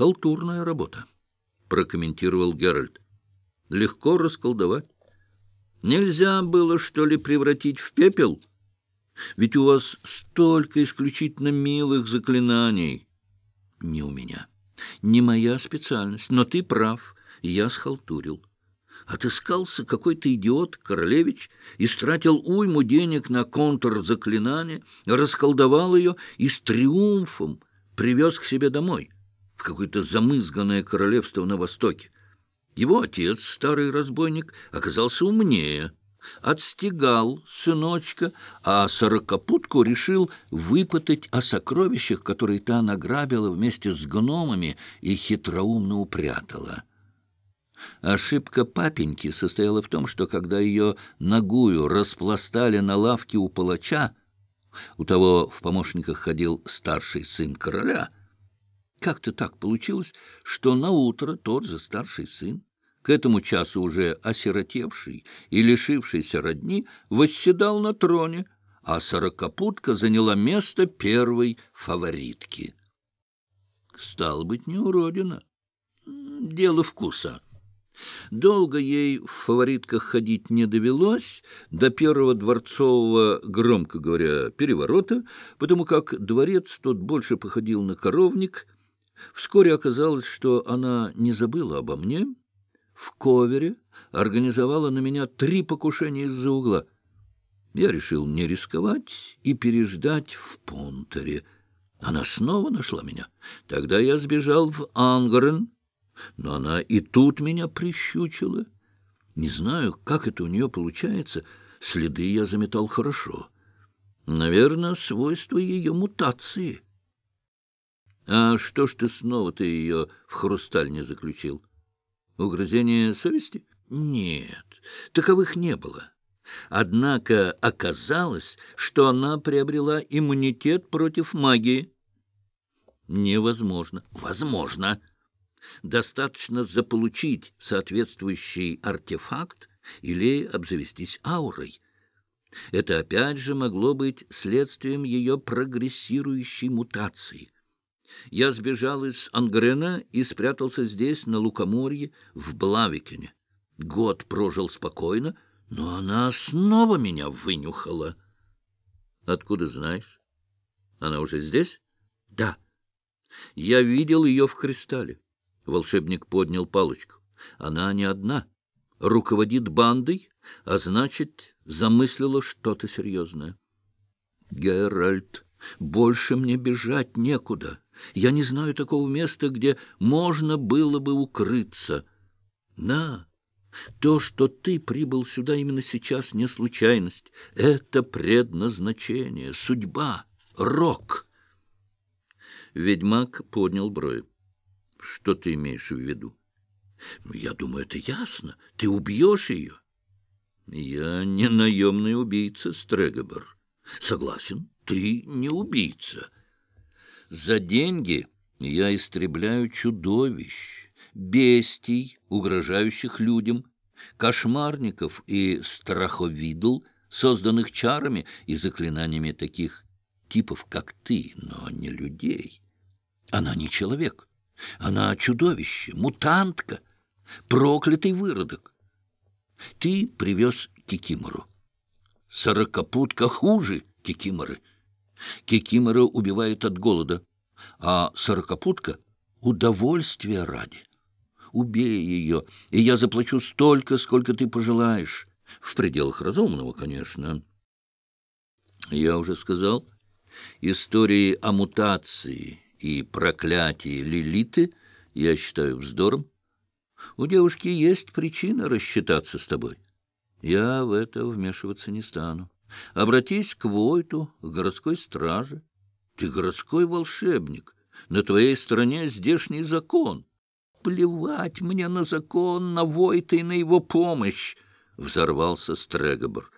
Халтурная работа, — прокомментировал Геральт. Легко расколдовать. Нельзя было, что ли, превратить в пепел? Ведь у вас столько исключительно милых заклинаний. Не у меня. Не моя специальность. Но ты прав. Я схалтурил. Отыскался какой-то идиот, королевич, истратил уйму денег на контрзаклинание, расколдовал ее и с триумфом привез к себе домой, какое-то замызганное королевство на Востоке. Его отец, старый разбойник, оказался умнее, отстегал сыночка, а сорокопутку решил выпытать о сокровищах, которые та награбила вместе с гномами и хитроумно упрятала. Ошибка папеньки состояла в том, что когда ее ногую распластали на лавке у палача, у того в помощниках ходил старший сын короля, как-то так получилось, что наутро тот же старший сын, к этому часу уже осиротевший и лишившийся родни, восседал на троне, а сорокопутка заняла место первой фаворитки. Стал быть, не уродина. Дело вкуса. Долго ей в фаворитках ходить не довелось, до первого дворцового, громко говоря, переворота, потому как дворец тот больше походил на коровник. Вскоре оказалось, что она не забыла обо мне, в ковере организовала на меня три покушения из-за угла. Я решил не рисковать и переждать в Понтере. Она снова нашла меня. Тогда я сбежал в Ангорен, но она и тут меня прищучила. Не знаю, как это у нее получается. Следы я заметал хорошо. Наверное, свойство ее мутации. А что ж ты снова ты ее в хрусталь не заключил? Угрызение совести? Нет, таковых не было. Однако оказалось, что она приобрела иммунитет против магии. Невозможно. Возможно. Достаточно заполучить соответствующий артефакт или обзавестись аурой. Это опять же могло быть следствием ее прогрессирующей мутации. Я сбежал из Ангрена и спрятался здесь, на Лукоморье, в Блавикине. Год прожил спокойно, но она снова меня вынюхала. — Откуда знаешь? Она уже здесь? — Да. Я видел ее в кристалле. Волшебник поднял палочку. Она не одна. Руководит бандой, а значит, замыслила что-то серьезное. Геральт, больше мне бежать некуда. Я не знаю такого места, где можно было бы укрыться. На, то, что ты прибыл сюда именно сейчас, не случайность. Это предназначение, судьба, рок. Ведьмак поднял брови. Что ты имеешь в виду? Ну, я думаю, это ясно. Ты убьешь ее. Я не наемный убийца, Стрегобер. Согласен, ты не убийца. За деньги я истребляю чудовищ, бестий, угрожающих людям, кошмарников и страховидл, созданных чарами и заклинаниями таких типов, как ты, но не людей. Она не человек. Она чудовище, мутантка, проклятый выродок. Ты привез Кикимору. Сорокопутка хуже Кикиморы. Кикимора убивает от голода, а сорокопутка — удовольствие ради. Убей ее, и я заплачу столько, сколько ты пожелаешь. В пределах разумного, конечно. Я уже сказал, истории о мутации и проклятие Лилиты я считаю вздором. У девушки есть причина рассчитаться с тобой. Я в это вмешиваться не стану. Обратись к Войту, к городской страже. Ты городской волшебник. На твоей стороне здешний закон. Плевать мне на закон, на Войта и на его помощь, — взорвался Стрегобор.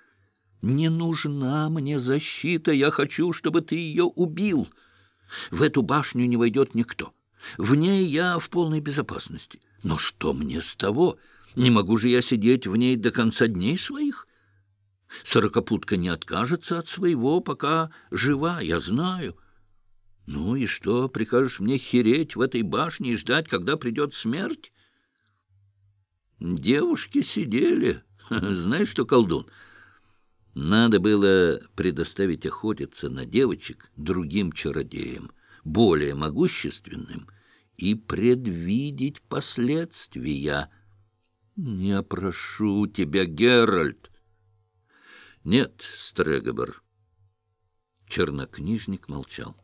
Не нужна мне защита, я хочу, чтобы ты ее убил. — в эту башню не войдет никто. В ней я в полной безопасности. Но что мне с того? Не могу же я сидеть в ней до конца дней своих? Сорокопутка не откажется от своего, пока жива, я знаю. Ну и что, прикажешь мне хереть в этой башне и ждать, когда придет смерть? Девушки сидели. Знаешь что, колдун, надо было предоставить охотиться на девочек другим чародеям, более могущественным, и предвидеть последствия. Не прошу тебя, Геральт. Нет, Стрегобер. Чернокнижник молчал.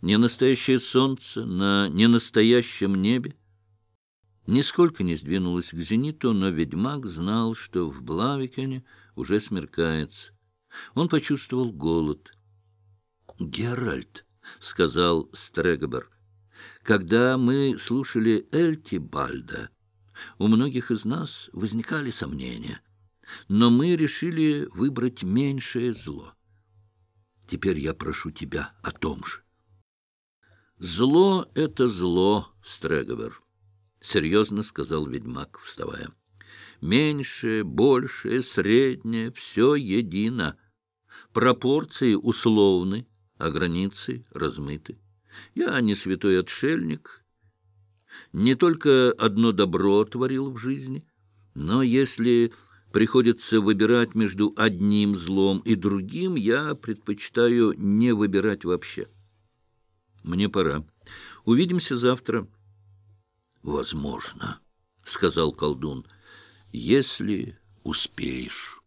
Ненастоящее солнце на ненастоящем небе нисколько не сдвинулось к зениту, но ведьмак знал, что в Блавикене уже смеркается. Он почувствовал голод. — Геральт, — сказал Стрегобер, — когда мы слушали Эльтибальда, у многих из нас возникали сомнения, но мы решили выбрать меньшее зло. Теперь я прошу тебя о том же. «Зло — это зло, Стреговер», — серьезно сказал ведьмак, вставая. «Меньшее, большее, среднее — все едино. Пропорции условны, а границы размыты. Я не святой отшельник, не только одно добро творил в жизни, но если приходится выбирать между одним злом и другим, я предпочитаю не выбирать вообще». Мне пора. Увидимся завтра. — Возможно, — сказал колдун, — если успеешь.